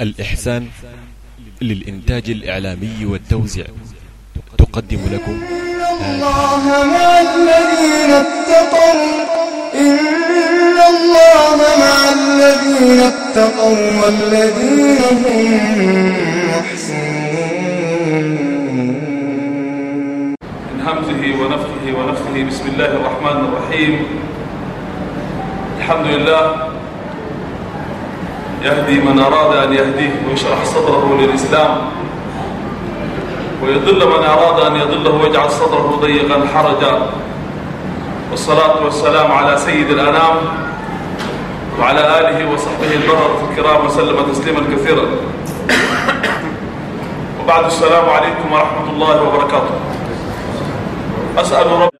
الإحسان للإنتاج الإعلامي والتوزيع. تقدم لكم الله مع الذين اتقوا إن الله مع الذين اتقوا والذين هم محسنون من همزه ونفخه ونفخه بسم الله الرحمن الرحيم. الحمد لله يهدي من أراد أن يهديه ويشرح صدره للإسلام ويضل من أراد أن يضله ويجعل صدره ضيقا حرجا والصلاة والسلام على سيد الأنام وعلى آله وصحبه البررة الكرام وسلم تسليما كثيرا. وبعد السلام عليكم ورحمة الله وبركاته. أسأل رب